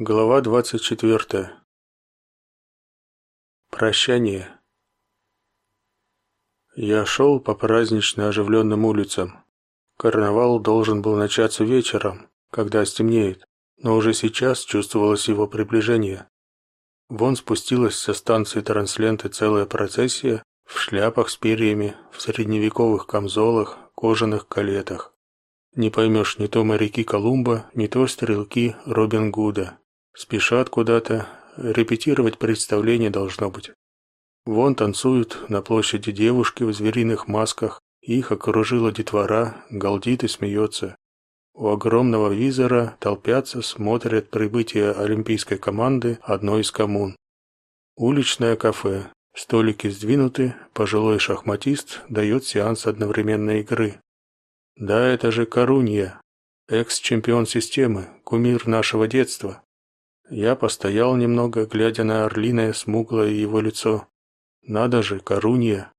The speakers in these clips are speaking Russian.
Глава 24. Прощание. Я шел по празднично оживленным улицам. Карнавал должен был начаться вечером, когда стемнеет, но уже сейчас чувствовалось его приближение. Вон спустилась со станции Трансленты целая процессия в шляпах с перьями, в средневековых камзолах, кожаных калетах. Не поймешь, не то моряки Колумба, не то стрелки Робин Гуда. Спешат куда-то, репетировать представление должно быть. Вон танцуют на площади девушки в звериных масках, их окружила детвора, галдит и смеется. У огромного визора толпятся, смотрят прибытие олимпийской команды одной из коммун. Уличное кафе. Столики сдвинуты, пожилой шахматист дает сеанс одновременной игры. Да, это же Корунья, экс-чемпион системы, кумир нашего детства. Я постоял немного, глядя на орлиное смуглое его лицо. Надо же, Корунья.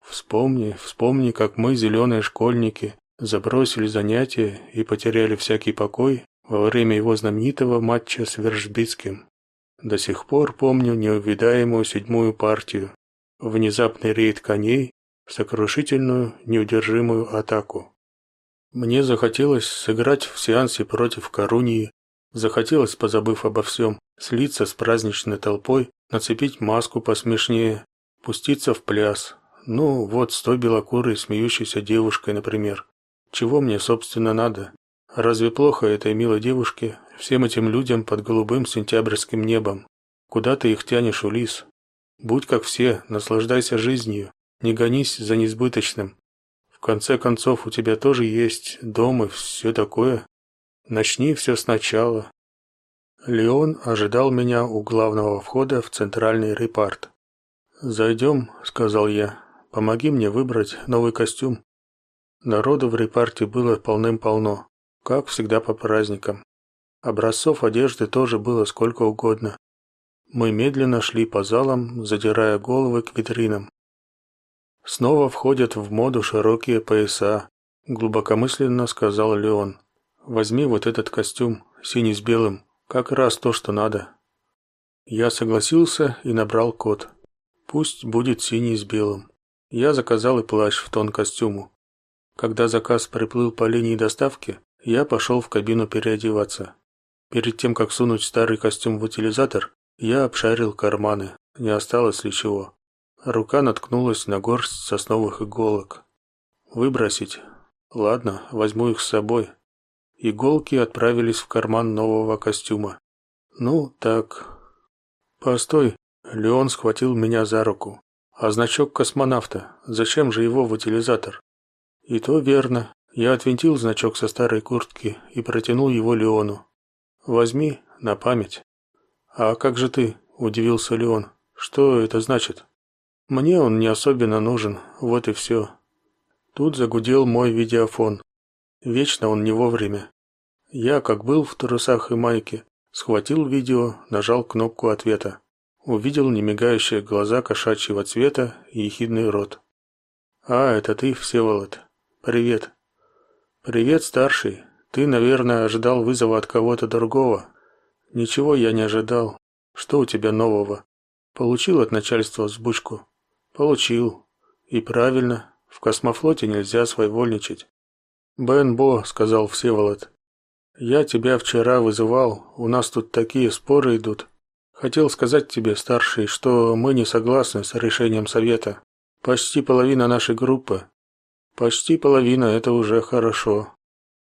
Вспомни, вспомни, как мы, зеленые школьники, забросили занятия и потеряли всякий покой во время его знаменитого матча с Вержбицким. До сих пор помню неувидаемую седьмую партию, внезапный рейд коней, сокрушительную, неудержимую атаку. Мне захотелось сыграть в сеансе против Коруньи Захотелось, позабыв обо всем, слиться с праздничной толпой, нацепить маску посмешнее, пуститься в пляс. Ну, вот с той белокурой смеющейся девушкой, например. Чего мне, собственно, надо? Разве плохо этой милой девушке, всем этим людям под голубым сентябрьским небом? Куда ты их тянешь, Улис? Будь как все, наслаждайся жизнью, не гонись за несбыточным. В конце концов, у тебя тоже есть дом и все такое. Начни все сначала. Леон ожидал меня у главного входа в центральный репарт. «Зайдем», — сказал я. «Помоги мне выбрать новый костюм». Народу в репарте было полным-полно, как всегда по праздникам. Образцов одежды тоже было сколько угодно. Мы медленно шли по залам, задирая головы к витринам. Снова входят в моду широкие пояса, глубокомысленно сказал Леон. Возьми вот этот костюм, синий с белым, как раз то, что надо. Я согласился и набрал код. Пусть будет синий с белым. Я заказал и плащ в тон костюму. Когда заказ приплыл по линии доставки, я пошел в кабину переодеваться. Перед тем, как сунуть старый костюм в утилизатор, я обшарил карманы, не осталось ли чего. Рука наткнулась на горсть сосновых иголок. Выбросить? Ладно, возьму их с собой. Иголки отправились в карман нового костюма. Ну, так. Постой, Леон схватил меня за руку. А значок космонавта, зачем же его в утилизатор? И то верно. Я отвинтил значок со старой куртки и протянул его Леону. Возьми на память. А как же ты? удивился Леон. Что это значит? Мне он не особенно нужен, вот и все. Тут загудел мой видеофон. Вечно он не вовремя. Я, как был в трусах и майке, схватил видео, нажал кнопку ответа. Увидел немигающие глаза кошачьего цвета и ехидный рот. А, это ты, Всеволод. Привет. Привет, старший. Ты, наверное, ожидал вызова от кого-то другого. Ничего я не ожидал. Что у тебя нового? Получил от начальства взбучку? Получил. И правильно. В космофлоте нельзя своевольничать. «Бен Бо», — сказал Всеволод. «Я тебя вчера вызывал, у нас тут такие споры идут. Хотел сказать тебе, старший, что мы не согласны с решением совета. Почти половина нашей группы. Почти половина – это уже хорошо.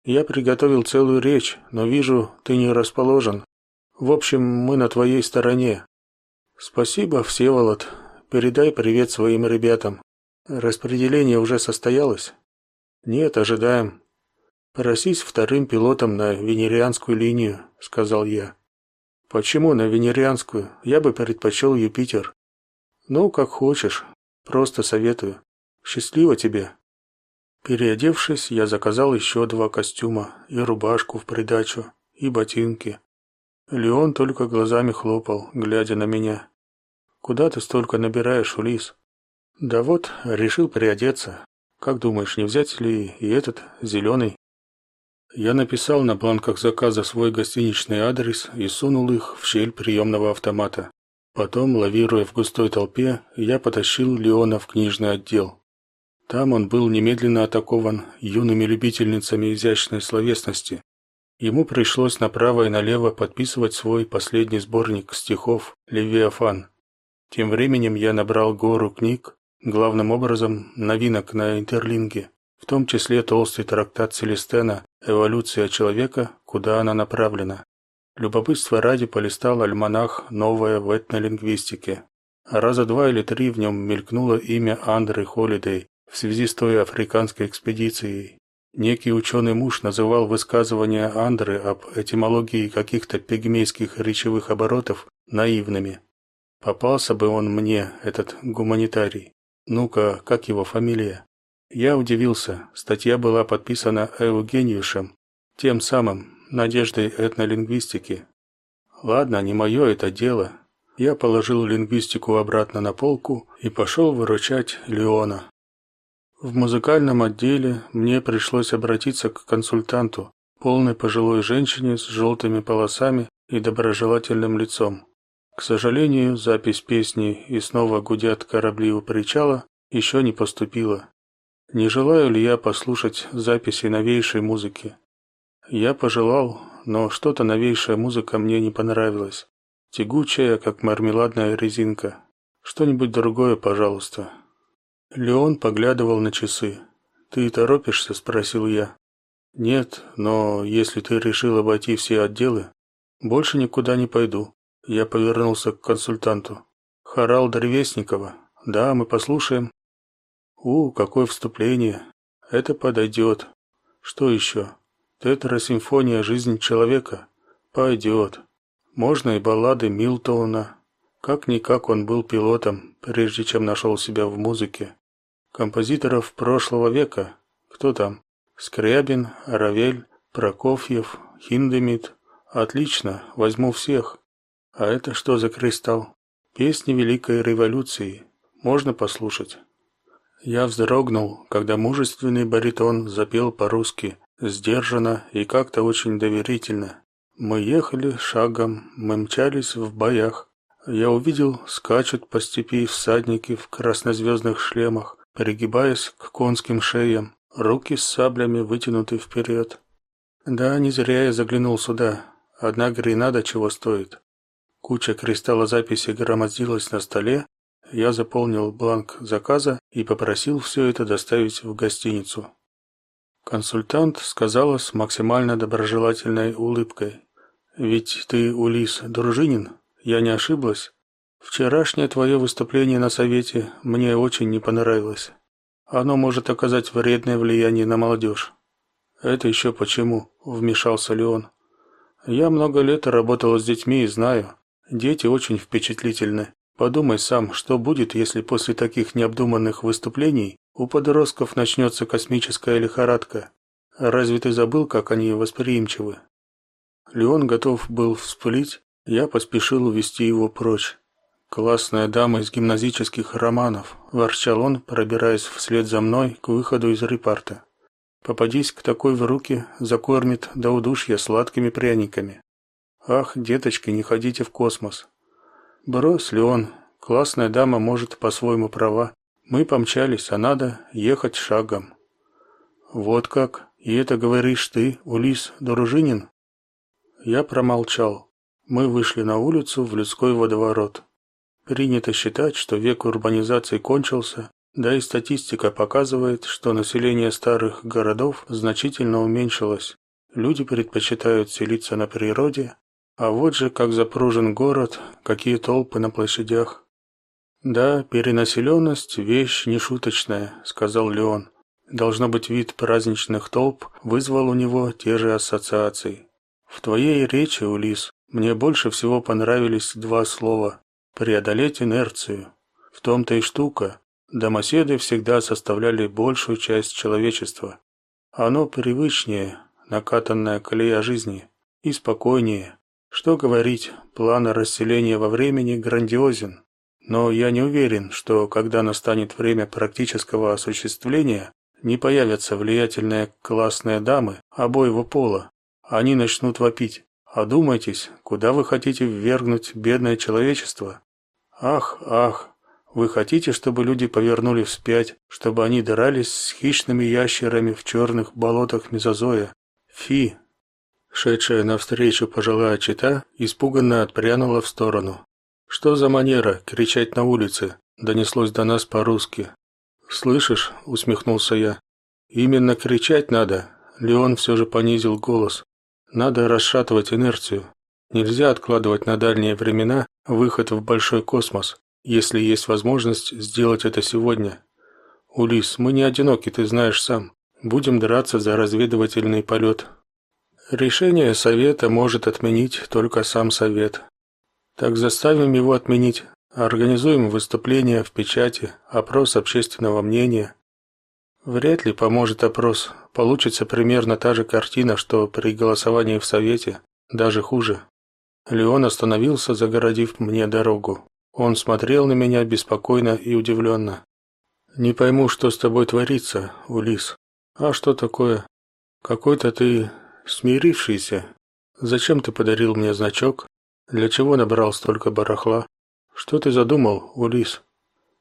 Я приготовил целую речь, но вижу, ты не расположен. В общем, мы на твоей стороне. Спасибо, Всеволод. Передай привет своим ребятам. Распределение уже состоялось?» Нет, ожидаем. Просись вторым пилотом на венерианскую линию, сказал я. Почему на венерианскую? Я бы предпочел Юпитер. Ну, как хочешь. Просто советую. Счастливо тебе. Переодевшись, я заказал еще два костюма и рубашку в придачу, и ботинки. Леон только глазами хлопал, глядя на меня. Куда ты столько набираешь, Улис? Да вот, решил приодеться, как думаешь, не взять ли и этот зеленый?» Я написал на бланках заказа свой гостиничный адрес и сунул их в щель приемного автомата. Потом, лавируя в густой толпе, я потащил Леона в книжный отдел. Там он был немедленно атакован юными любительницами изящной словесности. Ему пришлось направо и налево подписывать свой последний сборник стихов «Левиафан». Тем временем я набрал гору книг, главным образом новинок на интерлинге, в том числе толстый трактат Целестена «Эволюция человека. Куда она направлена?». Любопытство ради полистал альманах «Новое в этнолингвистике». Раза два или три в нем мелькнуло имя Андры Холидей в связи с той африканской экспедицией. Некий ученый муж называл высказывания Андры об этимологии каких-то пигмейских речевых оборотов наивными. Попался бы он мне, этот гуманитарий. Ну-ка, как его фамилия? Я удивился. Статья была подписана Евгениюшем, тем самым, надеждой этнолингвистики. Ладно, не мое это дело. Я положил лингвистику обратно на полку и пошел выручать Леона. В музыкальном отделе мне пришлось обратиться к консультанту, полной пожилой женщине с желтыми полосами и доброжелательным лицом. К сожалению, запись песни «И снова гудят корабли у причала» еще не поступила. Не желаю ли я послушать записи новейшей музыки? Я пожелал, но что-то новейшая музыка мне не понравилась. Тягучая, как мармеладная резинка. Что-нибудь другое, пожалуйста. Леон поглядывал на часы. Ты торопишься, спросил я. Нет, но если ты решил обойти все отделы, больше никуда не пойду. Я повернулся к консультанту. Хорал Древесникова. Да, мы послушаем. У, какое вступление. Это подойдет. Что еще? Тетрасимфония «Жизнь человека». Пойдет. Можно и баллады Милтона. Как-никак он был пилотом, прежде чем нашел себя в музыке. Композиторов прошлого века. Кто там? Скрябин, Равель, Прокофьев, Хиндемит. Отлично, возьму всех. А это что за кристалл? Песни Великой революции. Можно послушать. Я вздрогнул, когда мужественный баритон запел по-русски, сдержанно и как-то очень доверительно. Мы ехали шагом, мы мчались в боях. Я увидел, скачут по степи всадники в краснозвездных шлемах, пригибаясь к конским шеям, руки с саблями вытянуты вперед. Да, не зря я заглянул сюда. Одна гренада чего стоит. Куча кристаллозаписей громоздилась на столе. Я заполнил бланк заказа и попросил все это доставить в гостиницу. Консультант сказала с максимально доброжелательной улыбкой: "Ведь ты Улис Дружинин? Я не ошиблась? Вчерашнее твое выступление на совете мне очень не понравилось. Оно может оказать вредное влияние на молодежь». «Это еще почему?» – вмешался Леон. «Я много лет работала с детьми и знаю. Дети очень впечатлительны. Подумай сам, что будет, если после таких необдуманных выступлений у подростков начнется космическая лихорадка. Разве ты забыл, как они восприимчивы? Леон готов был вспылить, я поспешил увести его прочь. Классная дама из гимназических романов, ворчал он, пробираясь вслед за мной к выходу из репарта. Попадись к такой в руки, закормит до удушья сладкими пряниками. Ах, деточки, не ходите в космос. Брось, Леон, классная дама может по-своему права. Мы помчались, а надо ехать шагом. Вот как? И это говоришь ты, Улис Дружинин? Я промолчал. Мы вышли на улицу в людской водоворот. Принято считать, что век урбанизации кончился, да и статистика показывает, что население старых городов значительно уменьшилось. Люди предпочитают селиться на природе, а вот же как запружен город, какие толпы на площадях. Да, перенаселенность – вещь нешуточная, сказал Леон. Должно быть, вид праздничных толп вызвал у него те же ассоциации. В твоей речи, Улис, мне больше всего понравились два слова: преодолеть инерцию. В том-то и штука. Домоседы всегда составляли большую часть человечества. Оно привычнее, накатанная колея жизни, и спокойнее. Что говорить, план расселения во времени грандиозен, но я не уверен, что когда настанет время практического осуществления, не появятся влиятельные классные дамы обоего пола, они начнут вопить. Одумайтесь, куда вы хотите ввергнуть бедное человечество? Ах, ах, вы хотите, чтобы люди повернули вспять, чтобы они дрались с хищными ящерами в черных болотах мезозоя? Фи! Шедшая навстречу пожилая чита испуганно отпрянула в сторону. Что за манера кричать на улице? Донеслось до нас по-русски. Слышишь? усмехнулся я. Именно кричать надо. Леон все же понизил голос. Надо расшатывать инерцию. Нельзя откладывать на дальние времена выход в большой космос, если есть возможность сделать это сегодня. Улис, мы не одиноки, ты знаешь сам. Будем драться за разведывательный полет. Решение совета может отменить только сам совет. Так заставим его отменить. Организуем выступление в печати, опрос общественного мнения. Вряд ли поможет опрос. Получится примерно та же картина, что при голосовании в совете, даже хуже. Леон остановился, загородив мне дорогу. Он смотрел на меня беспокойно и удивленно. Не пойму, что с тобой творится, Улис. А что такое? Какой-то ты смирившийся. Зачем ты подарил мне значок? Для чего набрал столько барахла? Что ты задумал, Улис?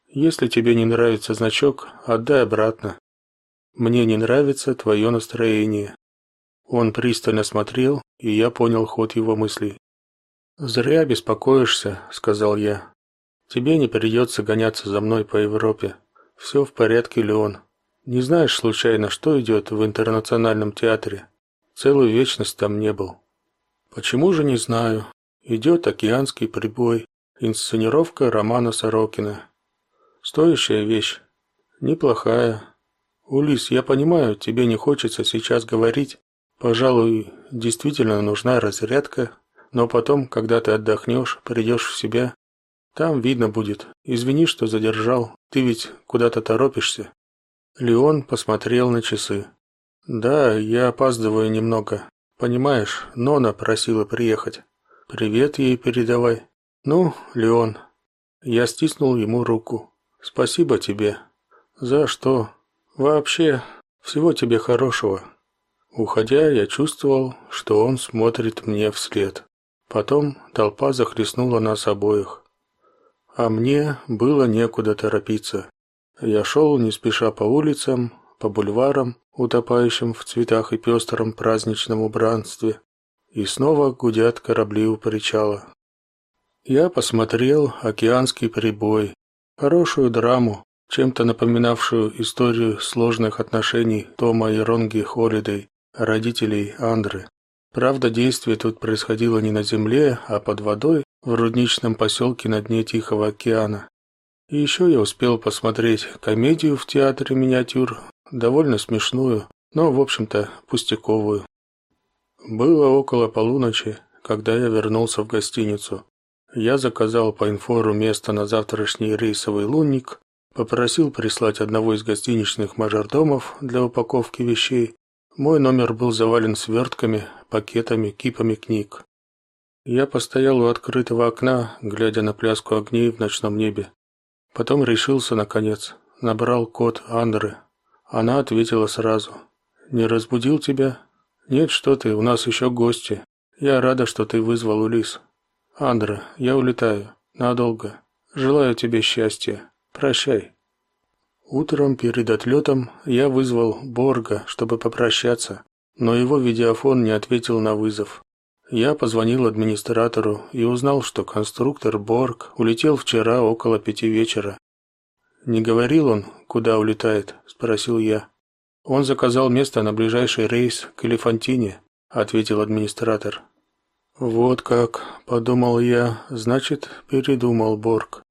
Если тебе не нравится значок, отдай обратно. Мне не нравится твое настроение. Он пристально смотрел, и я понял ход его мыслей. Зря беспокоишься, сказал я. Тебе не придется гоняться за мной по Европе. Все в порядке, Леон. Не знаешь случайно, что идет в интернациональном театре? Целую вечность там не был. Почему же не знаю? Идет океанский прибой, Инсценировка романа Сорокина. Стоящая вещь. Неплохая. Улис, я понимаю, тебе не хочется сейчас говорить. Пожалуй, действительно нужна разрядка, но потом, когда ты отдохнешь, придешь в себя, там видно будет. Извини, что задержал. Ты ведь куда-то торопишься. Леон посмотрел на часы. Да, я опаздываю немного. Понимаешь, Нона просила приехать. Привет ей передавай. Ну, Леон, я стиснул ему руку. Спасибо тебе. За что? Вообще, всего тебе хорошего. Уходя, я чувствовал, что он смотрит мне вслед. Потом толпа захлестнула нас обоих. А мне было некуда торопиться. Я шел не спеша по улицам, по бульварам, утопающим в цветах и пестром праздничном убранстве, и снова гудят корабли у причала. Я посмотрел «Океанский прибой», хорошую драму, чем-то напоминавшую историю сложных отношений Тома и Ронги Холидей, родителей Андры. Правда, действие тут происходило не на земле, а под водой, в рудничном поселке на дне Тихого океана. И еще я успел посмотреть комедию в театре миниатюр, довольно смешную, но, в общем-то, пустяковую. Было около полуночи, когда я вернулся в гостиницу. Я заказал по инфору место на завтрашний рейсовый лунник, попросил прислать одного из гостиничных мажордомов для упаковки вещей. Мой номер был завален свертками, пакетами, кипами книг. Я постоял у открытого окна, глядя на пляску огней в ночном небе. Потом решился наконец, набрал код Андры. Она ответила сразу: "Не разбудил тебя? Нет, что ты, у нас еще гости. Я рада, что ты вызвал Улис. Андра, я улетаю. Надолго. Желаю тебе счастья. Прощай. Утром перед отлетом я вызвал Борга, чтобы попрощаться, но его видеофон не ответил на вызов. Я позвонил администратору и узнал, что конструктор Борг улетел вчера около пяти вечера. Не говорил он, куда улетает, спросил я. Он заказал место на ближайший рейс к Элефантине, ответил администратор. Вот как, подумал я, значит, передумал Борг.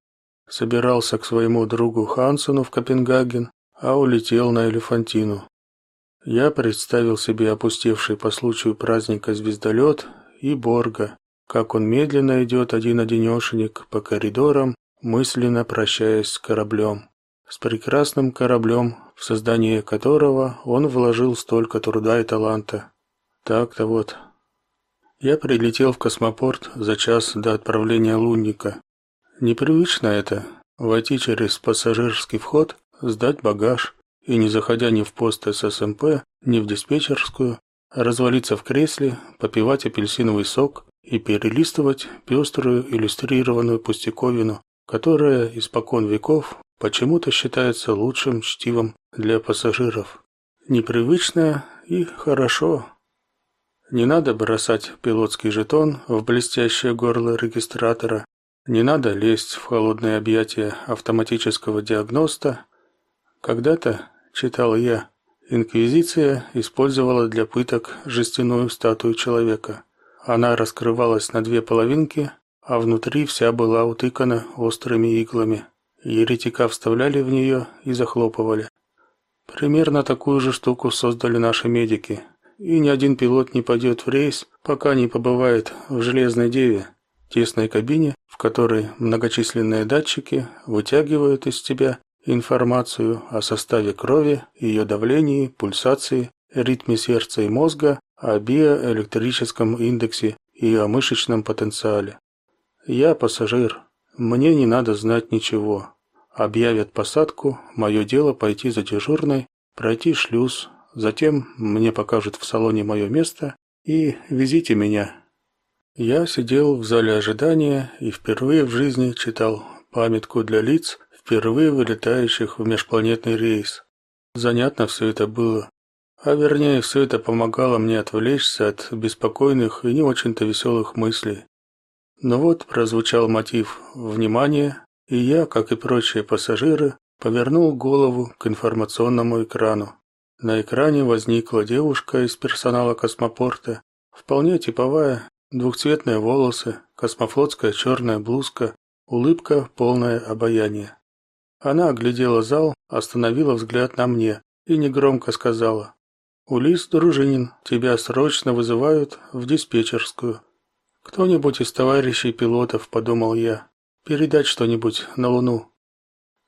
Собирался к своему другу Хансену в Копенгаген, а улетел на Элефантину. Я представил себе опустевший по случаю праздника звездолет и Борга, как он медленно идет один-одинешенек по коридорам, мысленно прощаясь с кораблем. С прекрасным кораблем, в создание которого он вложил столько труда и таланта. Так-то вот, я прилетел в космопорт за час до отправления лунника. Непривычно это войти через пассажирский вход, сдать багаж, и не заходя ни в пост ССМП, ни в диспетчерскую, развалиться в кресле, попивать апельсиновый сок и перелистывать пеструю иллюстрированную пустяковину, которая испокон веков почему-то считается лучшим чтивом для пассажиров. Непривычно и хорошо. Не надо бросать пилотский жетон в блестящее горло регистратора, не надо лезть в холодные объятия автоматического диагноста. Когда-то, читал я, инквизиция использовала для пыток жестяную статую человека. Она раскрывалась на две половинки, а внутри вся была утыкана острыми иглами. Еретика вставляли в нее и захлопывали. Примерно такую же штуку создали наши медики. И ни один пилот не пойдет в рейс, пока не побывает в Железной Деве, тесной кабине, в которой многочисленные датчики вытягивают из тебя информацию о составе крови, ее давлении, пульсации, ритме сердца и мозга, о биоэлектрическом индексе и о мышечном потенциале. Я пассажир. Мне не надо знать ничего. Объявят посадку, мое дело пойти за дежурной, пройти шлюз, затем мне покажут в салоне мое место и везите меня. Я сидел в зале ожидания и впервые в жизни читал памятку для лиц, впервые вылетающих в межпланетный рейс. Занятно все это было. А вернее, все это помогало мне отвлечься от беспокойных и не очень-то веселых мыслей. Но вот прозвучал мотив «Внимание!», и я, как и прочие пассажиры, повернул голову к информационному экрану. На экране возникла девушка из персонала космопорта, вполне типовая, Двухцветные волосы, космофлотская черная блузка, улыбка, полное обаяние. Она оглядела зал, остановила взгляд на мне и негромко сказала: "Улис Дружинин, тебя срочно вызывают в диспетчерскую. Кто-нибудь из товарищей пилотов, подумал я, передать что-нибудь на Луну".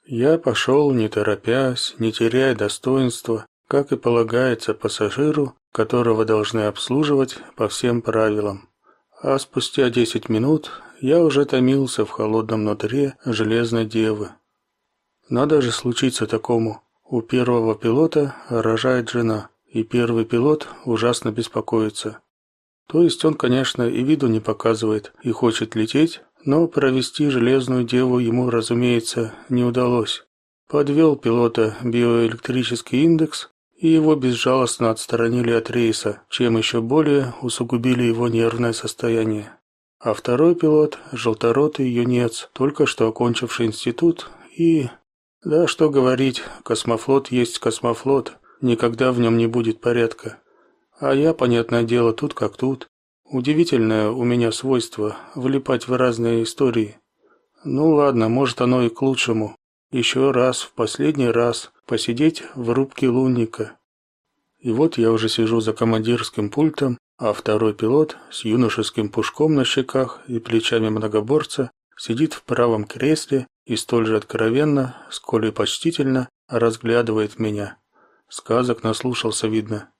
Я пошел, не торопясь, не теряя достоинства, как и полагается пассажиру, которого должны обслуживать по всем правилам а спустя десять минут я уже томился в холодном нутре железной девы. Надо же случиться такому. У первого пилота рожает жена, и первый пилот ужасно беспокоится. То есть он, конечно, и виду не показывает и хочет лететь, но провести железную деву ему, разумеется, не удалось. Подвел пилота биоэлектрический индекс, и его безжалостно отстранили от рейса, чем еще более усугубили его нервное состояние. А второй пилот, желторотый юнец, только что окончивший институт и... Да что говорить, космофлот есть космофлот, никогда в нем не будет порядка. А я, понятное дело, тут как тут. Удивительное у меня свойство влипать в разные истории. Ну ладно, может оно и к лучшему. Еще раз, в последний раз, посидеть в рубке лунника. И вот я уже сижу за командирским пультом, а второй пилот с юношеским пушком на щеках и плечами многоборца сидит в правом кресле и столь же откровенно, сколь и почтительно разглядывает меня. Сказок наслушался, видно.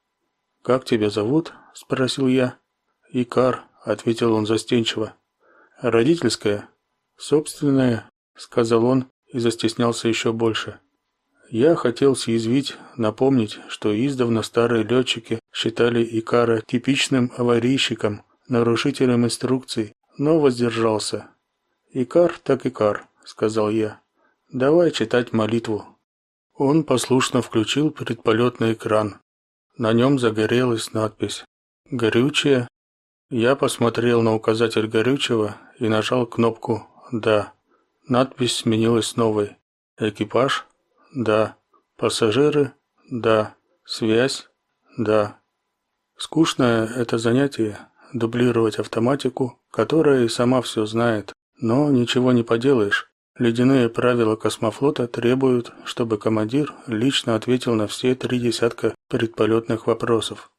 «Как тебя зовут?» – спросил я. «Икар», – ответил он застенчиво. «Родительская?» «Собственная», – сказал он и застеснялся еще больше. Я хотел съязвить, напомнить, что издавна старые летчики считали Икара типичным аварийщиком, нарушителем инструкций, но воздержался. «Икар так Икар», — сказал я. «Давай читать молитву». Он послушно включил предполетный экран. На нем загорелась надпись «Горючее». Я посмотрел на указатель горючего и нажал кнопку «Да». Надпись сменилась новой «Экипаж» Да. Пассажиры? Да. Связь? Да. Скучное это занятие дублировать автоматику, которая и сама все знает, но ничего не поделаешь. Ледяные правила космофлота требуют, чтобы командир лично ответил на все три десятка предполетных вопросов.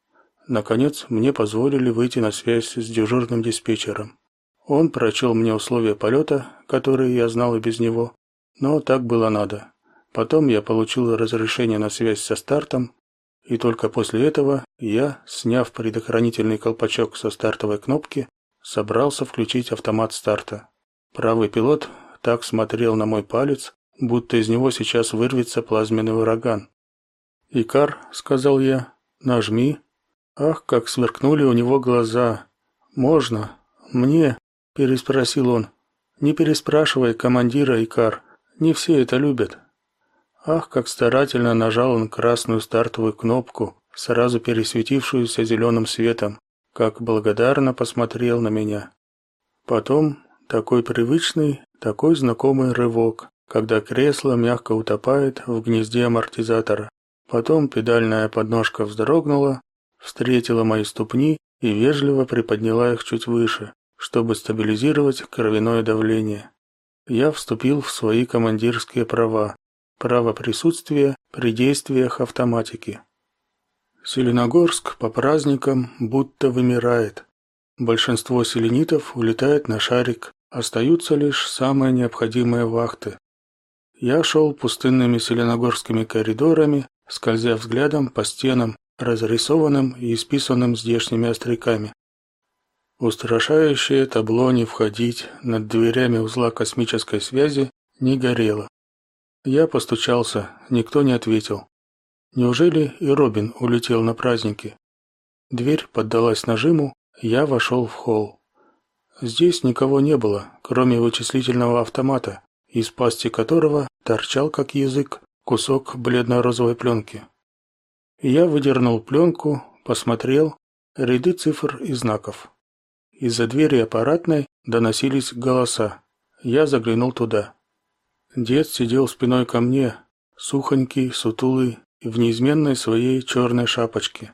Наконец, мне позволили выйти на связь с дежурным диспетчером. Он прочел мне условия полета, которые я знал и без него, но так было надо. Потом я получил разрешение на связь со стартом, и только после этого я, сняв предохранительный колпачок со стартовой кнопки, собрался включить автомат старта. Правый пилот так смотрел на мой палец, будто из него сейчас вырвется плазменный ураган. «Икар», — сказал я, — «нажми». Ах, как сверкнули у него глаза. «Можно? Мне?» – переспросил он. «Не переспрашивай командира, Икар. Не все это любят». Ах, как старательно нажал он красную стартовую кнопку, сразу пересветившуюся зеленым светом, как благодарно посмотрел на меня. Потом такой привычный, такой знакомый рывок, когда кресло мягко утопает в гнезде амортизатора. Потом педальная подножка вздрогнула, встретила мои ступни и вежливо приподняла их чуть выше, чтобы стабилизировать кровяное давление. Я вступил в свои командирские права, право присутствия при действиях автоматики. Селеногорск по праздникам будто вымирает. Большинство селенитов улетает на шарик, остаются лишь самые необходимые вахты. Я шел пустынными селеногорскими коридорами, скользя взглядом по стенам, разрисованным и исписанным здешними остряками. Устрашающее табло «Не входить» над дверями узла космической связи не горело. Я постучался, никто не ответил. Неужели и Робин улетел на праздники? Дверь поддалась нажиму, я вошел в холл. Здесь никого не было, кроме вычислительного автомата, из пасти которого торчал как язык кусок бледно-розовой пленки. Я выдернул пленку, посмотрел ряды цифр и знаков. Из-за двери аппаратной доносились голоса. Я заглянул туда. Дед сидел спиной ко мне, сухонький, сутулый, в неизменной своей черной шапочке.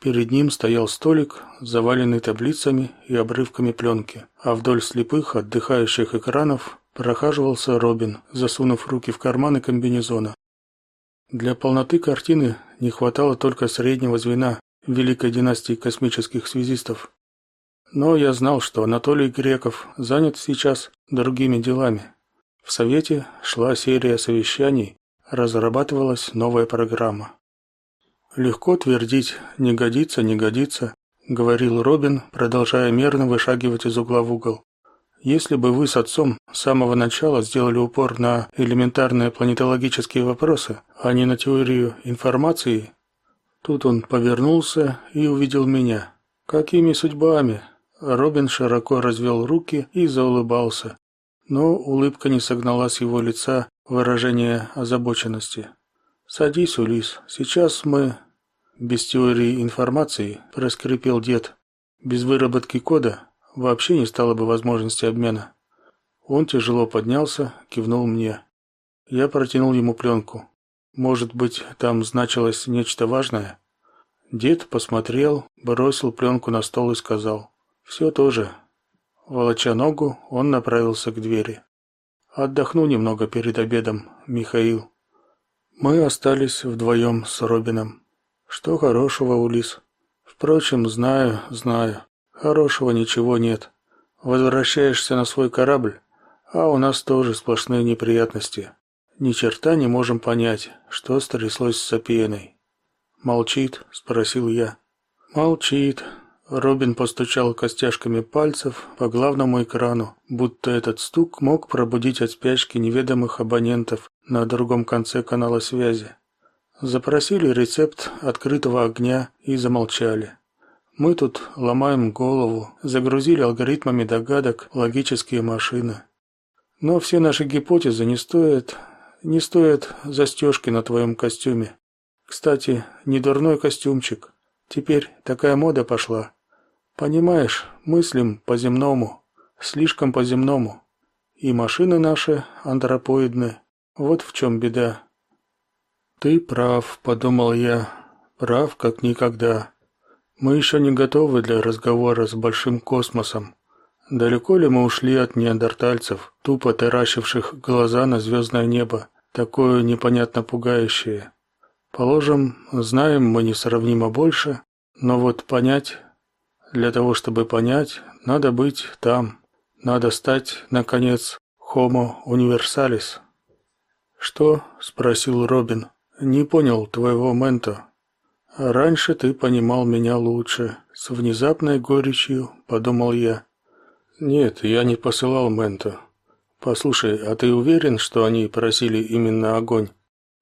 Перед ним стоял столик, заваленный таблицами и обрывками пленки, а вдоль слепых, отдыхающих экранов прохаживался Робин, засунув руки в карманы комбинезона. Для полноты картины не хватало только среднего звена великой династии космических связистов. Но я знал, что Анатолий Греков занят сейчас другими делами. В совете шла серия совещаний, разрабатывалась новая программа. Легко твердить «не годится, не годится», говорил Робин, продолжая мерно вышагивать из угла в угол. Если бы вы с отцом с самого начала сделали упор на элементарные планетологические вопросы, а не на теорию информации, тут он повернулся и увидел меня. Какими судьбами? Робин широко развел руки и заулыбался, но улыбка не согнала с его лица выражение озабоченности. Садись, Улис. Сейчас мы без теории информации, проскрипел дед. Без выработки кода вообще не стало бы возможности обмена. Он тяжело поднялся, кивнул мне. Я протянул ему пленку. Может быть, там значилось нечто важное? Дед посмотрел, бросил пленку на стол и сказал: «Все тоже". Волоча ногу, он направился к двери. Отдохну немного перед обедом, Михаил. Мы остались вдвоем с Робином. Что хорошего, Улис? Впрочем, знаю, знаю. Хорошего ничего нет. Возвращаешься на свой корабль, а у нас тоже сплошные неприятности. Ни черта не можем понять, что стряслось с Сапиеной. Молчит, спросил я. Молчит. Робин постучал костяшками пальцев по главному экрану, будто этот стук мог пробудить от спячки неведомых абонентов на другом конце канала связи. Запросили рецепт открытого огня и замолчали. Мы тут ломаем голову, загрузили алгоритмами догадок логические машины. Но все наши гипотезы не стоят, не стоят застежки на твоем костюме. Кстати, не дурной костюмчик. Теперь такая мода пошла. Понимаешь, мыслим по-земному, слишком по-земному. И машины наши антропоидны. Вот в чем беда. Ты прав, подумал я. Прав как никогда. Мы еще не готовы для разговора с большим космосом. Далеко ли мы ушли от неандертальцев, тупо таращивших глаза на звездное небо, такое непонятно пугающее? Положим, знаем мы несравнимо больше, но вот понять, для того, чтобы понять, надо быть там, надо стать наконец Homo universalis. Что? спросил Робин. Не понял твоего мента. Раньше ты понимал меня лучше, с внезапной горечью подумал я. Нет, я не посылал Мента. Послушай, а ты уверен, что они просили именно огонь?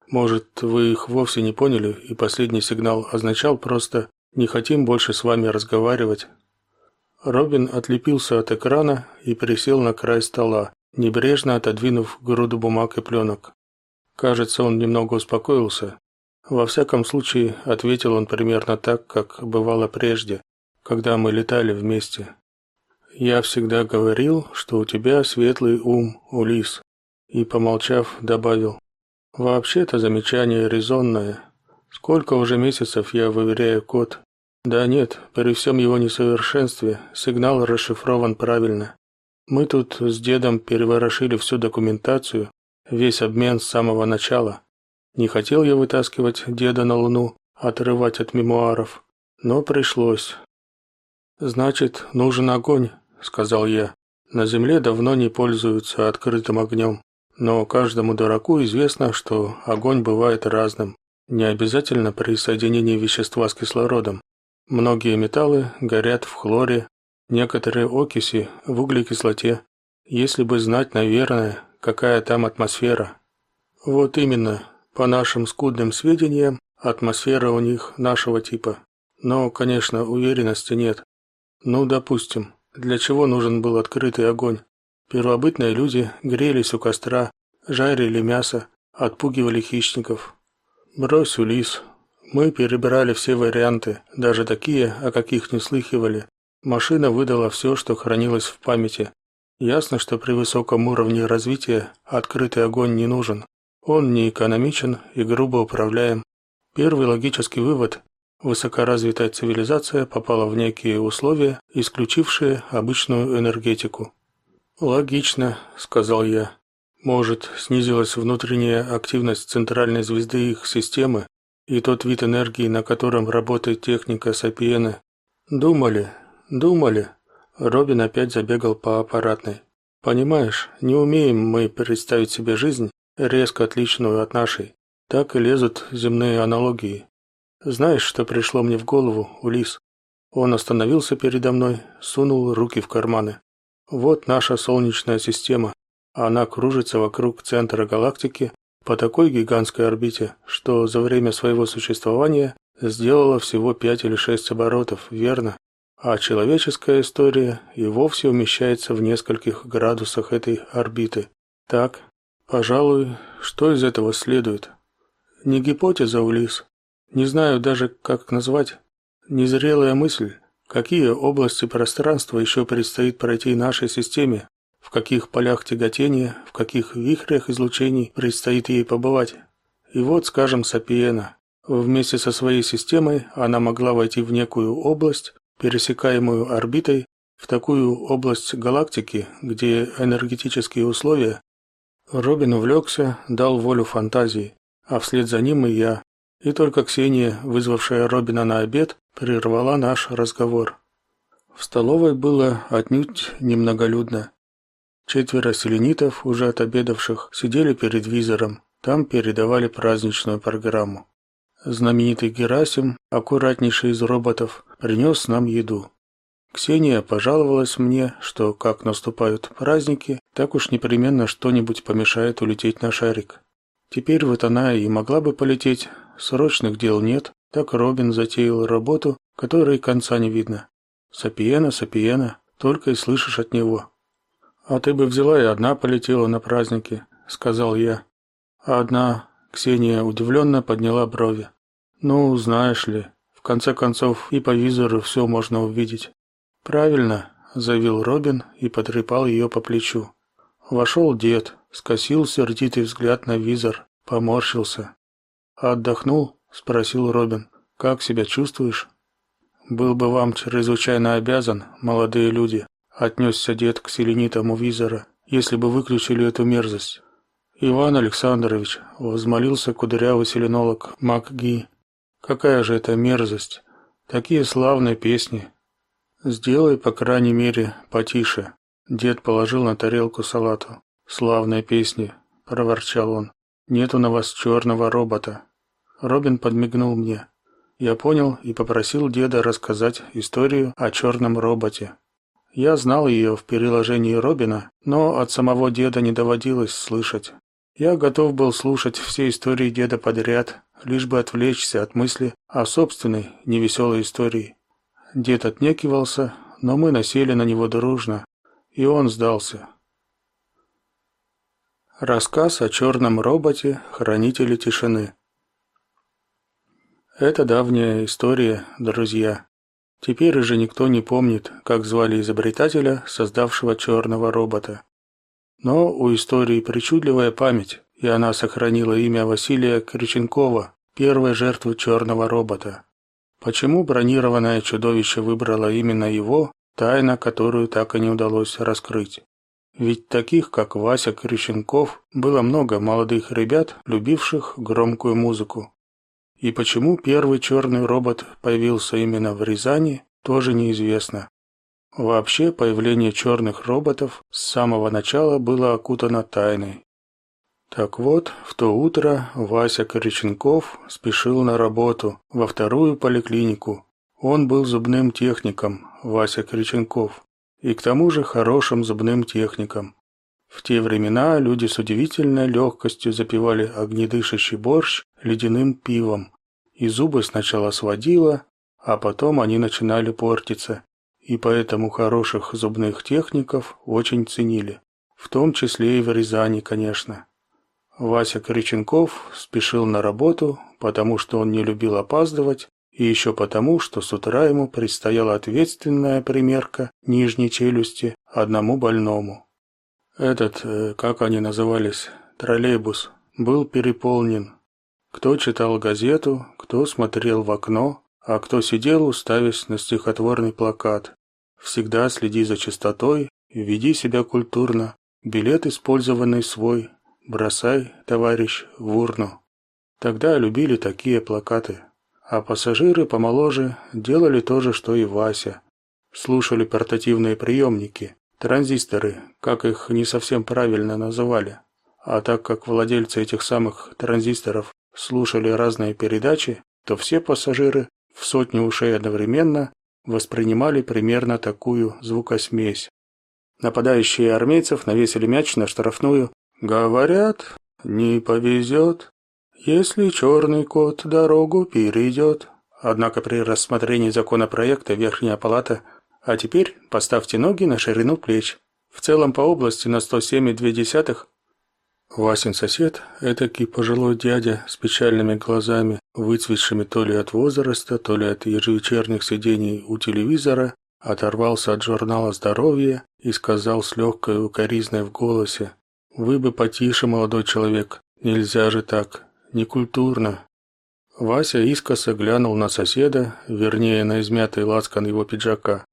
Может, вы их вовсе не поняли, и последний сигнал означал просто «не хотим больше с вами разговаривать». Робин отлепился от экрана и присел на край стола, небрежно отодвинув груду бумаг и пленок. Кажется, он немного успокоился. Во всяком случае, ответил он примерно так, как бывало прежде, когда мы летали вместе. Я всегда говорил, что у тебя светлый ум, Улис, и помолчав, добавил: Вообще-то замечание резонное. Сколько уже месяцев я выверяю код. Да нет, при всем его несовершенстве сигнал расшифрован правильно. Мы тут с дедом переворошили всю документацию, весь обмен с самого начала. Не хотел я вытаскивать деда на Луну, отрывать от мемуаров, но пришлось. Значит, нужен огонь, сказал я. На Земле давно не пользуются открытым огнем. Но каждому дураку известно, что огонь бывает разным, не обязательно при соединении вещества с кислородом. Многие металлы горят в хлоре, некоторые окиси в углекислоте. Если бы знать, наверное, какая там атмосфера. Вот именно, по нашим скудным сведениям, атмосфера у них нашего типа. Но, конечно, уверенности нет. Ну, допустим, для чего нужен был открытый огонь? Первобытные люди грелись у костра, жарили мясо, отпугивали хищников. Брось, Улис. Мы перебирали все варианты, даже такие, о каких не слыхивали. Машина выдала все, что хранилось в памяти. Ясно, что при высоком уровне развития открытый огонь не нужен. Он не экономичен и грубо управляем. Первый логический вывод высокоразвитая цивилизация попала в некие условия, исключившие обычную энергетику. Логично, сказал я. Может, снизилась внутренняя активность центральной звезды их системы и тот вид энергии, на котором работает техника Сапиены. Думали, думали. Робин опять забегал по аппаратной. Понимаешь, не умеем мы представить себе жизнь резко отличную от нашей. Так и лезут земные аналогии. Знаешь, что пришло мне в голову, Улис? Он остановился передо мной, сунул руки в карманы. Вот наша солнечная система. Она кружится вокруг центра галактики по такой гигантской орбите, что за время своего существования сделала всего пять или шесть оборотов, верно? А человеческая история и вовсе умещается в нескольких градусах этой орбиты. Так, пожалуй, что из этого следует? Не гипотеза, Улис. Не знаю даже, как назвать. Незрелая мысль. Какие области пространства еще предстоит пройти нашей системе? В каких полях тяготения, в каких вихрях излучений предстоит ей побывать? И вот, скажем, Сапиена. Вместе со своей системой она могла войти в некую область, пересекаемую орбитой, в такую область галактики, где энергетические условия Робин увлекся, дал волю фантазии, а вслед за ним и я. И только Ксения, вызвавшая Робина на обед, прервала наш разговор. В столовой было отнюдь немноголюдно. Четверо селенитов, уже отобедавших, сидели перед визором. Там передавали праздничную программу. Знаменитый Герасим, аккуратнейший из роботов, принес нам еду. Ксения пожаловалась мне, что как наступают праздники, так уж непременно что-нибудь помешает улететь на шарик. Теперь вот она и могла бы полететь, срочных дел нет, так Робин затеял работу, которой конца не видно. Сапиена, Сапиена, только и слышишь от него. А ты бы взяла и одна полетела на праздники, сказал я. А одна, Ксения удивленно подняла брови. Ну, знаешь ли, в конце концов и по визору все можно увидеть. Правильно, заявил Робин и потрепал ее по плечу. Вошел дед, скосил сердитый взгляд на визор, поморщился. Отдохнул? спросил Робин. Как себя чувствуешь? Был бы вам чрезвычайно обязан, молодые люди, отнесся дед к селенитам у визора, если бы выключили эту мерзость. Иван Александрович, возмолился кудрявый селенолог МакГи. Какая же это мерзость? Такие славные песни. Сделай, по крайней мере, потише. Дед положил на тарелку салату. Славные песни, проворчал он. Нету на вас черного робота. Робин подмигнул мне. Я понял и попросил деда рассказать историю о черном роботе. Я знал ее в переложении Робина, но от самого деда не доводилось слышать. Я готов был слушать все истории деда подряд, лишь бы отвлечься от мысли о собственной невеселой истории. Дед отнекивался, но мы насели на него дружно, и он сдался. Рассказ о черном роботе, хранителе тишины. Это давняя история, друзья. Теперь уже никто не помнит, как звали изобретателя, создавшего черного робота. Но у истории причудливая память, и она сохранила имя Василия Криченкова, первой жертвы черного робота. Почему бронированное чудовище выбрало именно его, тайна, которую так и не удалось раскрыть. Ведь таких, как Вася Криченков, было много молодых ребят, любивших громкую музыку. И почему первый черный робот появился именно в Рязани, тоже неизвестно. Вообще, появление черных роботов с самого начала было окутано тайной. Так вот, в то утро Вася Кориченков спешил на работу во вторую поликлинику. Он был зубным техником, Вася Кориченков, и к тому же хорошим зубным техником. В те времена люди с удивительной легкостью запивали огнедышащий борщ ледяным пивом, и зубы сначала сводило, а потом они начинали портиться, и поэтому хороших зубных техников очень ценили, в том числе и в Рязани, конечно. Вася Криченков спешил на работу, потому что он не любил опаздывать, и еще потому, что с утра ему предстояла ответственная примерка нижней челюсти одному больному. Этот, э, как они назывались, троллейбус, был переполнен. Кто читал газету, кто смотрел в окно, а кто сидел, уставясь на стихотворный плакат. Всегда следи за чистотой, веди себя культурно. Билет использованный свой, бросай, товарищ, в урну. Тогда любили такие плакаты. А пассажиры помоложе делали то же, что и Вася. Слушали портативные приемники, транзисторы, как их не совсем правильно называли. А так как владельцы этих самых транзисторов слушали разные передачи, то все пассажиры в сотни ушей одновременно воспринимали примерно такую звукосмесь. Нападающие армейцев навесили мяч на штрафную. Говорят, не повезет, если черный кот дорогу перейдет. Однако при рассмотрении законопроекта Верхняя палата «А теперь поставьте ноги на ширину плеч». В целом по области на 107,2 Васин сосед, этакий пожилой дядя с печальными глазами, выцветшими то ли от возраста, то ли от ежевечерних сидений у телевизора, оторвался от журнала «Здоровье» и сказал с легкой укоризной в голосе, «Вы бы потише, молодой человек, нельзя же так, некультурно». Вася искоса глянул на соседа, вернее, на измятый лацкан его пиджака.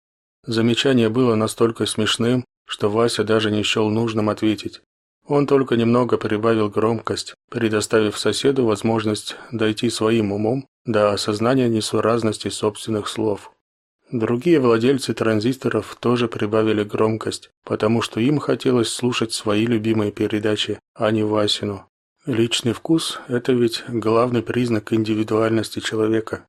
Замечание было настолько смешным, что Вася даже не счел нужным ответить. Он только немного прибавил громкость, предоставив соседу возможность дойти своим умом до осознания несуразности собственных слов. Другие владельцы транзисторов тоже прибавили громкость, потому что им хотелось слушать свои любимые передачи, а не Васину. Личный вкус – это ведь главный признак индивидуальности человека.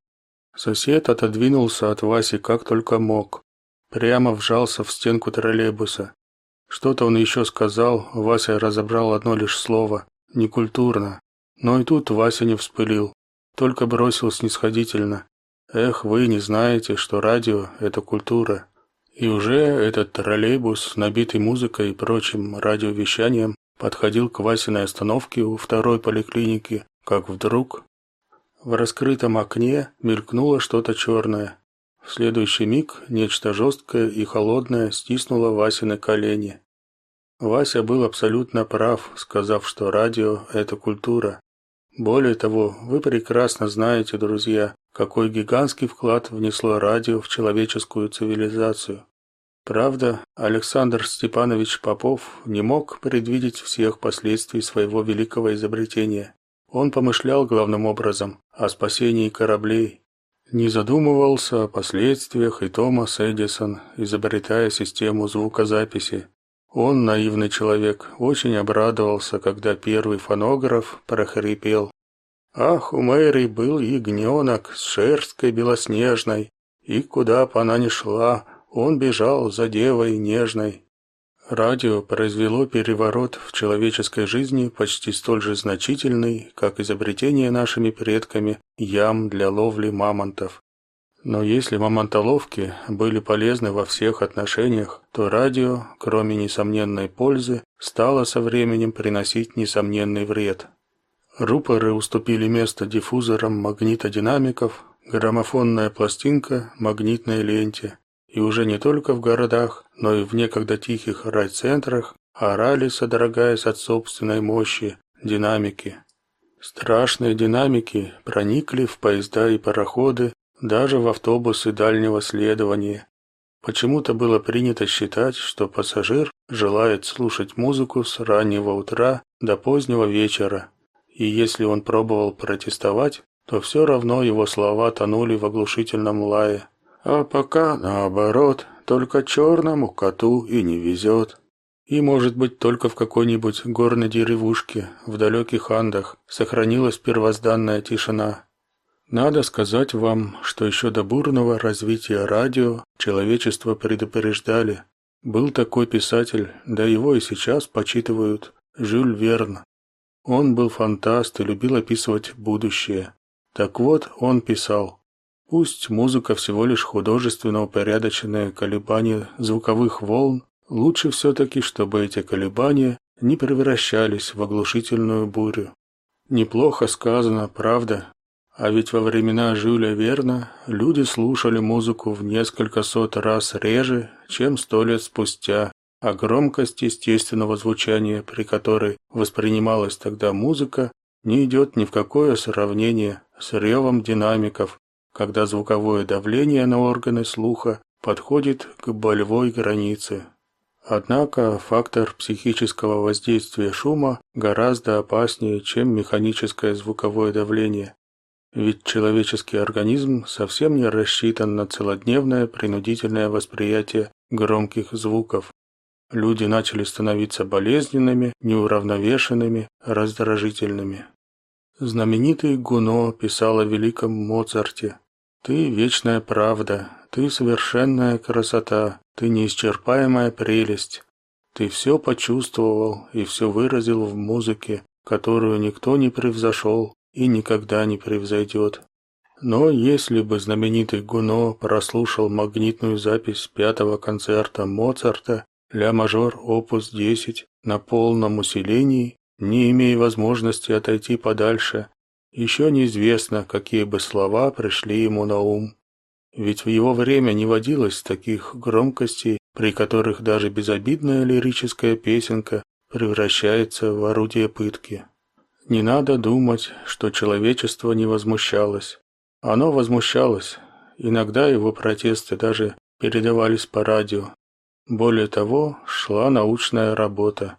Сосед отодвинулся от Васи как только мог. Прямо вжался в стенку троллейбуса, что-то он еще сказал, Вася разобрал одно лишь слово некультурно. Но и тут Вася не вспылил, только бросил снисходительно: "Эх, вы не знаете, что радио это культура". И уже этот троллейбус, набитый музыкой и прочим радиовещанием, подходил к Васиной остановке у второй поликлиники, как вдруг в раскрытом окне мелькнуло что-то черное. В следующий миг нечто жесткое и холодное стиснуло Васины колени. Вася был абсолютно прав, сказав, что радио это культура. Более того, вы прекрасно знаете, друзья, какой гигантский вклад внесло радио в человеческую цивилизацию. Правда, Александр Степанович Попов не мог предвидеть всех последствий своего великого изобретения. Он помышлял главным образом о спасении кораблей, не задумывался о последствиях и Томас Эдисон, изобретая систему звукозаписи. Он, наивный человек, очень обрадовался, когда первый фонограф прохрипел. Ах, у Мэри был ягненок с шерсткой белоснежной, и куда б она ни шла, он бежал за девой нежной. Радио произвело переворот в человеческой жизни почти столь же значительный, как изобретение нашими предками ям для ловли мамонтов. Но если мамонтоловки были полезны во всех отношениях, то радио, кроме несомненной пользы, стало со временем приносить несомненный вред. Рупоры уступили место диффузорам магнитодинамиков, граммофонная пластинка магнитной ленте, и уже не только в городах, но и в некогда тихих райцентрах орали, содрогаясь от собственной мощи, динамики. Страшные динамики проникли в поезда и пароходы, даже в автобусы дальнего следования. Почему-то было принято считать, что пассажир желает слушать музыку с раннего утра до позднего вечера, и если он пробовал протестовать, то все равно его слова тонули в оглушительном лае. А пока, наоборот, только черному коту и не везет. И, может быть, только в какой-нибудь горной деревушке в далеких Андах сохранилась первозданная тишина. Надо сказать вам, что еще до бурного развития радио человечество предупреждали. Был такой писатель, да его и сейчас почитывают, Жюль Верн. Он был фантаст и любил описывать будущее. Так вот, он писал: Пусть музыка всего лишь художественно упорядоченное колебание звуковых волн, лучше все-таки, чтобы эти колебания не превращались в оглушительную бурю. Неплохо сказано, правда? А ведь во времена Жюля Верна люди слушали музыку в несколько сот раз реже, чем сто лет спустя, а громкость естественного звучания, при которой воспринималась тогда музыка, не идет ни в какое сравнение с ревом динамиков, когда звуковое давление на органы слуха подходит к болевой границе. Однако фактор психического воздействия шума гораздо опаснее, чем механическое звуковое давление. Ведь человеческий организм совсем не рассчитан на целодневное принудительное восприятие громких звуков. Люди начали становиться болезненными, неуравновешенными, раздражительными. Знаменитый Гуно писал о великом Моцарте: ты вечная правда, ты совершенная красота, ты неисчерпаемая прелесть. Ты все почувствовал и все выразил в музыке, которую никто не превзошел и никогда не превзойдет. Но если бы знаменитый Гуно прослушал магнитную запись пятого концерта Моцарта ля мажор опус 10 на полном усилении, не имея возможности отойти подальше еще неизвестно, какие бы слова пришли ему на ум. Ведь в его время не водилось таких громкостей, при которых даже безобидная лирическая песенка превращается в орудие пытки. Не надо думать, что человечество не возмущалось. Оно возмущалось. Иногда его протесты даже передавались по радио. Более того, шла научная работа.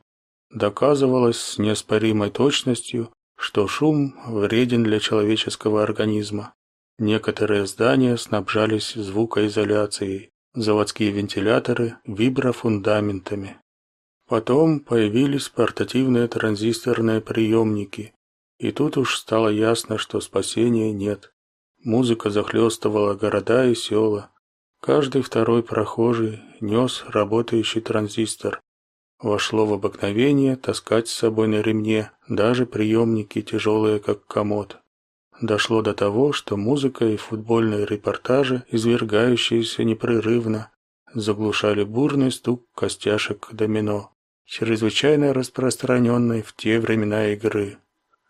Доказывалось с неоспоримой точностью, что шум вреден для человеческого организма. Некоторые здания снабжались звукоизоляцией, заводские вентиляторы виброфундаментами. Потом появились портативные транзисторные приемники, и тут уж стало ясно, что спасения нет. Музыка захлестывала города и села. Каждый второй прохожий нес работающий транзистор, Вошло в обыкновение таскать с собой на ремне даже приемники тяжелые, как комод. Дошло до того, что музыка и футбольные репортажи, извергающиеся непрерывно, заглушали бурный стук костяшек домино, чрезвычайно распространенный в те времена игры.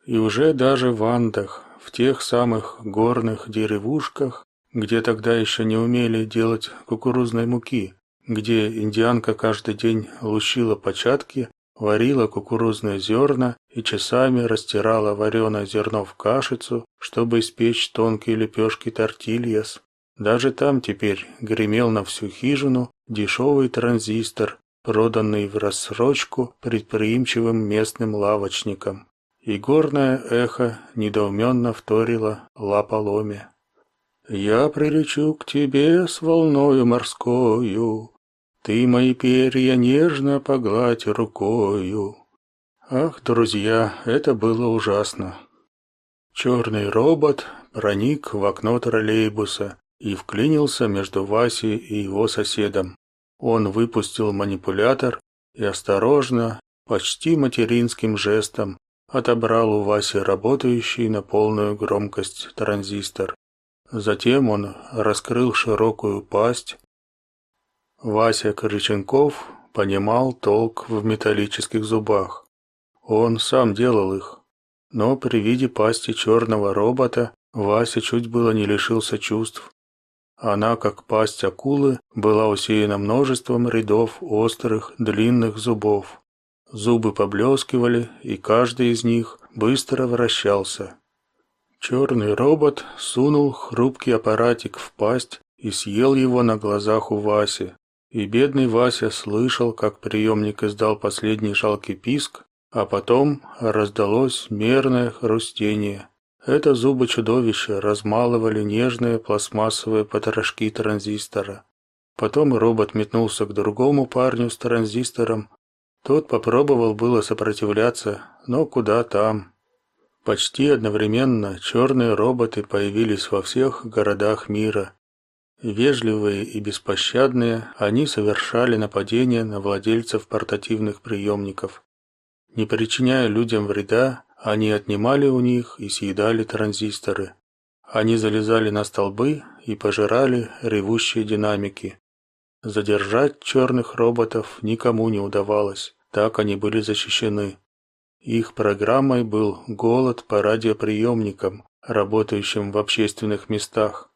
И уже даже в Андах, в тех самых горных деревушках, где тогда еще не умели делать кукурузной муки, где индианка каждый день лущила початки, варила кукурузные зерна и часами растирала вареное зерно в кашицу, чтобы испечь тонкие лепешки тортильяс. Даже там теперь гремел на всю хижину дешевый транзистор, проданный в рассрочку предприимчивым местным лавочникам. И горное эхо недоуменно вторило лапаломе. «Я прилечу к тебе с волною морскою, ты мои перья нежно погладь рукою. Ах, друзья, это было ужасно. Черный робот проник в окно троллейбуса и вклинился между Васей и его соседом. Он выпустил манипулятор, и осторожно, почти материнским жестом отобрал у Васи работающий на полную громкость транзистор. Затем он раскрыл широкую пасть. Вася Крыченков понимал толк в металлических зубах. Он сам делал их. Но при виде пасти черного робота Вася чуть было не лишился чувств. Она, как пасть акулы, была усеяна множеством рядов острых, длинных зубов. Зубы поблескивали, и каждый из них быстро вращался. Черный робот сунул хрупкий аппаратик в пасть и съел его на глазах у Васи. И бедный Вася слышал, как приемник издал последний жалкий писк, а потом раздалось мерное хрустение. Это зубы чудовища размалывали нежные пластмассовые потрошки транзистора. Потом робот метнулся к другому парню с транзистором. Тот попробовал было сопротивляться, но куда там. Почти одновременно черные роботы появились во всех городах мира. Вежливые и беспощадные, они совершали нападения на владельцев портативных приемников. Не причиняя людям вреда, они отнимали у них и съедали транзисторы. Они залезали на столбы и пожирали ревущие динамики. Задержать черных роботов никому не удавалось, так они были защищены. Их программой был голод по радиоприемникам, работающим в общественных местах.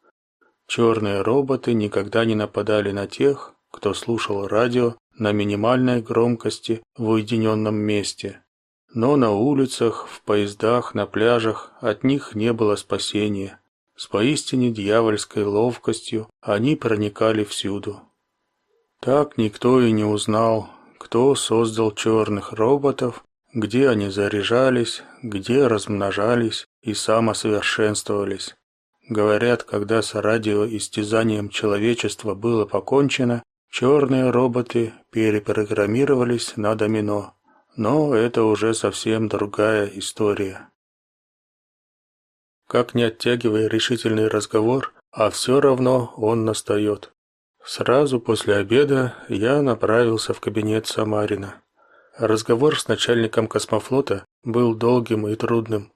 Черные роботы никогда не нападали на тех, кто слушал радио на минимальной громкости в уединенном месте. Но на улицах, в поездах, на пляжах от них не было спасения. С поистине дьявольской ловкостью они проникали всюду. Так никто и не узнал, кто создал черных роботов, где они заряжались, где размножались и самосовершенствовались. Говорят, когда с радиоистязанием человечества было покончено, черные роботы перепрограммировались на домино. Но это уже совсем другая история. Как не оттягивая решительный разговор, а все равно он настает. Сразу после обеда я направился в кабинет Самарина. Разговор с начальником космофлота был долгим и трудным.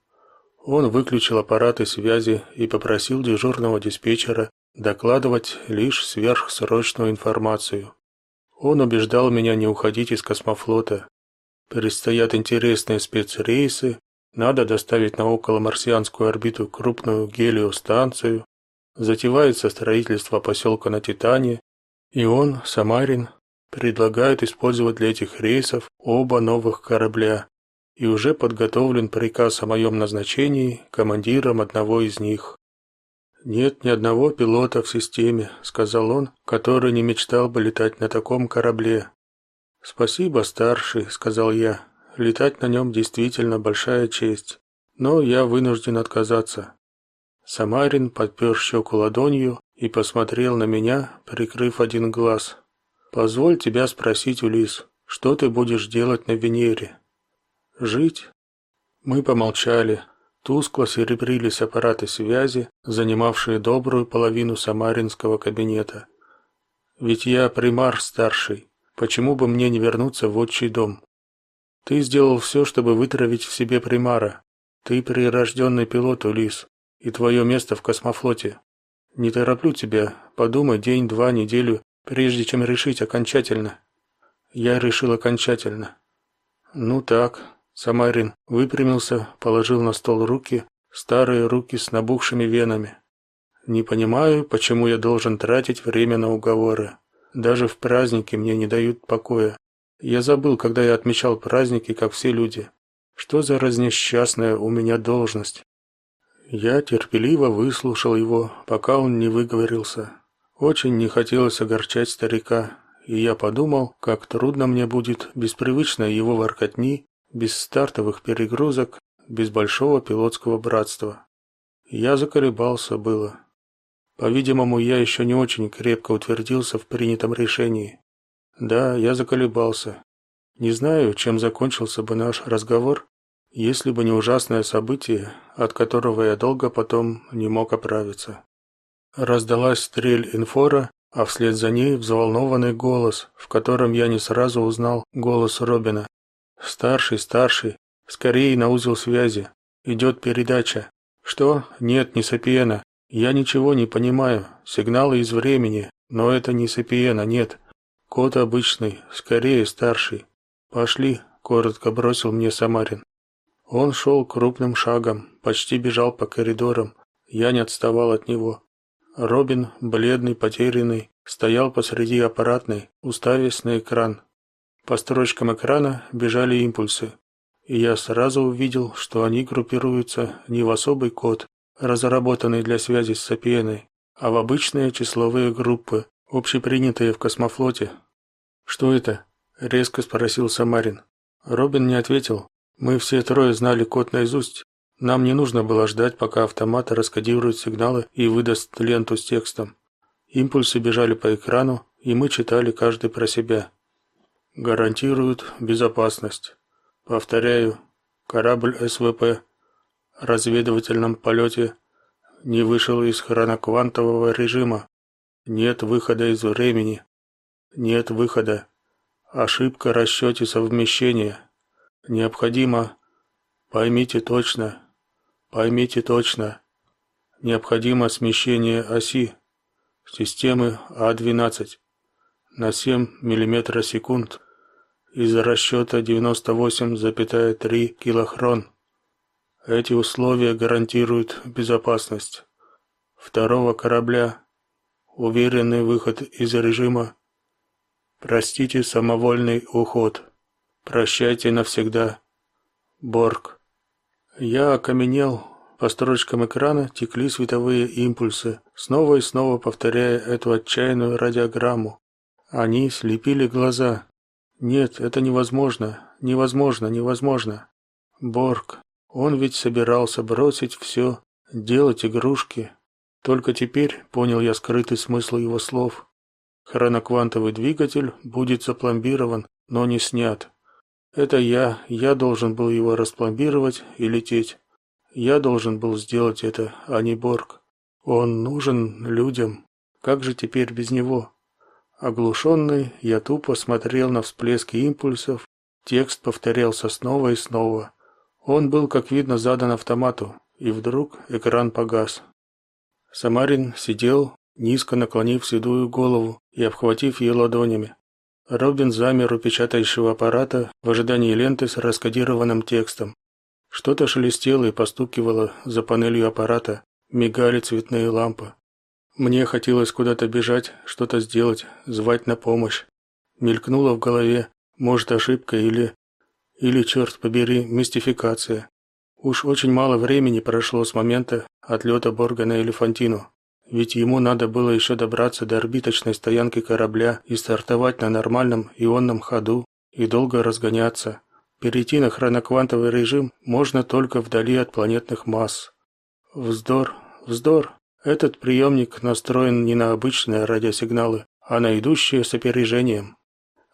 Он выключил аппараты связи и попросил дежурного диспетчера докладывать лишь сверхсрочную информацию. Он убеждал меня не уходить из космофлота, Предстоят интересные спецрейсы, надо доставить на околомарсианскую орбиту крупную гелиостанцию, затевается строительство поселка на Титане, и он, Самарин, предлагает использовать для этих рейсов оба новых корабля, и уже подготовлен приказ о моем назначении командиром одного из них. Нет ни одного пилота в системе, сказал он, который не мечтал бы летать на таком корабле. Спасибо, старший, сказал я. Летать на нем действительно большая честь, но я вынужден отказаться. Самарин подпер щеку ладонью и посмотрел на меня, прикрыв один глаз. Позволь тебя спросить, Улис, что ты будешь делать на Венере? Жить? Мы помолчали. Тускло серебрились аппараты связи, занимавшие добрую половину самаринского кабинета. Ведь я примар старший, Почему бы мне не вернуться в отчий дом? Ты сделал все, чтобы вытравить в себе примара. Ты прирожденный пилот, Улис, и твое место в космофлоте. Не тороплю тебя, подумай день, два, неделю, прежде чем решить окончательно. Я решил окончательно. Ну так, Самарин выпрямился, положил на стол руки, старые руки с набухшими венами. Не понимаю, почему я должен тратить время на уговоры. Даже в праздники мне не дают покоя. Я забыл, когда я отмечал праздники, как все люди. Что за разнесчастная у меня должность? Я терпеливо выслушал его, пока он не выговорился. Очень не хотелось огорчать старика, и я подумал, как трудно мне будет без привычной его воркотни, без стартовых перегрузок, без большого пилотского братства. Я заколебался было. По-видимому, я еще не очень крепко утвердился в принятом решении. Да, я заколебался. Не знаю, чем закончился бы наш разговор, если бы не ужасное событие, от которого я долго потом не мог оправиться. Раздалась стрель инфора, а вслед за ней взволнованный голос, в котором я не сразу узнал голос Робина. Старший, старший, скорее на узел связи. Идет передача. Что? Нет, не Сапиена. Я ничего не понимаю. Сигналы из времени, но это не Сапиена, нет. Код обычный, скорее старший. Пошли, коротко бросил мне Самарин. Он шел крупным шагом, почти бежал по коридорам. Я не отставал от него. Робин, бледный, потерянный, стоял посреди аппаратной, уставясь на экран. По строчкам экрана бежали импульсы, и я сразу увидел, что они группируются не в особый код, разработанный для связи с Сапиеной, а в обычные числовые группы, общепринятые в космофлоте. Что это? резко спросил Самарин. Робин не ответил. Мы все трое знали код наизусть. Нам не нужно было ждать, пока автомат раскодирует сигналы и выдаст ленту с текстом. Импульсы бежали по экрану, и мы читали каждый про себя. Гарантируют безопасность. Повторяю, корабль СВП в разведывательном полете не вышел из хроноквантового режима. Нет выхода из времени. Нет выхода. Ошибка в расчете совмещения. Необходимо, поймите точно, поймите точно, необходимо смещение оси системы А12 на 7 мм секунд из расчета 98,3 килохрон. Эти условия гарантируют безопасность второго корабля, уверенный выход из режима. Простите самовольный уход. Прощайте навсегда. Борг. Я окаменел. По строчкам экрана текли световые импульсы, снова и снова повторяя эту отчаянную радиограмму. Они слепили глаза. Нет, это невозможно. Невозможно, невозможно. Борг. Он ведь собирался бросить все, делать игрушки. Только теперь понял я скрытый смысл его слов. Хроноквантовый двигатель будет запломбирован, но не снят. Это я, я должен был его распломбировать и лететь. Я должен был сделать это, а не Борг. Он нужен людям. Как же теперь без него? Оглушенный, я тупо смотрел на всплески импульсов. Текст повторялся снова и снова. Он был, как видно, задан автомату, и вдруг экран погас. Самарин сидел, низко наклонив седую голову и обхватив ее ладонями. Робин замер у печатающего аппарата в ожидании ленты с раскодированным текстом. Что-то шелестело и постукивало за панелью аппарата, мигали цветные лампы. Мне хотелось куда-то бежать, что-то сделать, звать на помощь. Мелькнуло в голове, может, ошибка или или черт побери, мистификация. Уж очень мало времени прошло с момента отлета Борга на Элефантину. Ведь ему надо было еще добраться до орбиточной стоянки корабля и стартовать на нормальном ионном ходу и долго разгоняться. Перейти на хроноквантовый режим можно только вдали от планетных масс. Вздор, вздор. Этот приемник настроен не на обычные радиосигналы, а на идущие с опережением.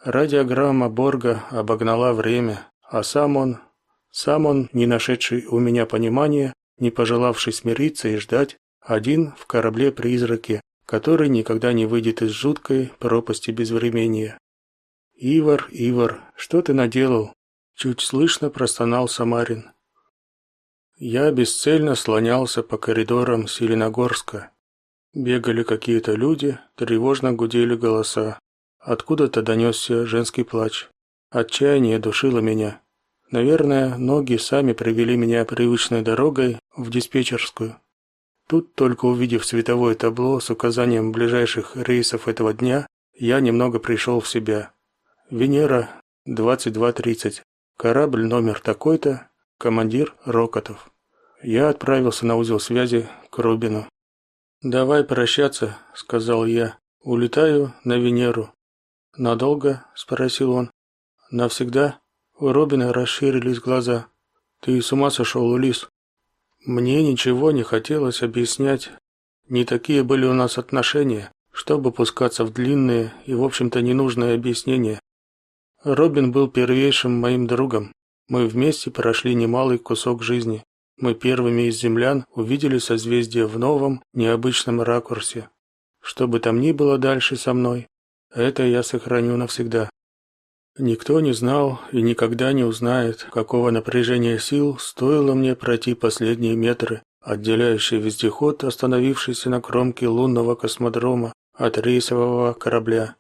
Радиограмма Борга обогнала время, а сам он, сам он, не нашедший у меня понимания, не пожелавший смириться и ждать, один в корабле-призраке, который никогда не выйдет из жуткой пропасти безвремения. Ивар, Ивар, что ты наделал? чуть слышно простонал Самарин. Я бесцельно слонялся по коридорам Селеногорска. Бегали какие-то люди, тревожно гудели голоса. Откуда-то донесся женский плач. Отчаяние душило меня. Наверное, ноги сами привели меня привычной дорогой в диспетчерскую. Тут, только увидев световое табло с указанием ближайших рейсов этого дня, я немного пришел в себя. Венера, 22.30. Корабль номер такой-то, командир Рокотов. Я отправился на узел связи к Рубину. «Давай прощаться», — сказал я. «Улетаю на Венеру». «Надолго?» — спросил он. «Навсегда?» У Робина расширились глаза. «Ты с ума сошел, Улис?» Мне ничего не хотелось объяснять. Не такие были у нас отношения, чтобы пускаться в длинные и, в общем-то, ненужные объяснения. Робин был первейшим моим другом. Мы вместе прошли немалый кусок жизни. Мы первыми из землян увидели созвездие в новом, необычном ракурсе. Что бы там ни было дальше со мной, это я сохраню навсегда. Никто не знал и никогда не узнает, какого напряжения сил стоило мне пройти последние метры, отделяющие вездеход, остановившийся на кромке лунного космодрома, от рейсового корабля.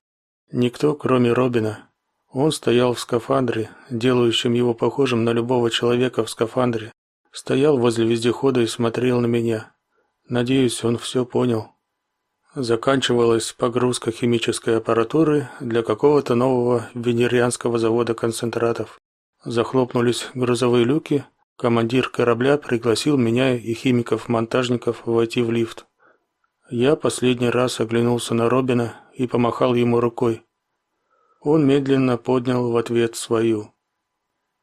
Никто, кроме Робина. Он стоял в скафандре, делающем его похожим на любого человека в скафандре. Стоял возле вездехода и смотрел на меня. Надеюсь, он все понял. Заканчивалась погрузка химической аппаратуры для какого-то нового венерианского завода концентратов. Захлопнулись грузовые люки. Командир корабля пригласил меня и химиков-монтажников войти в лифт. Я последний раз оглянулся на Робина и помахал ему рукой. Он медленно поднял в ответ свою.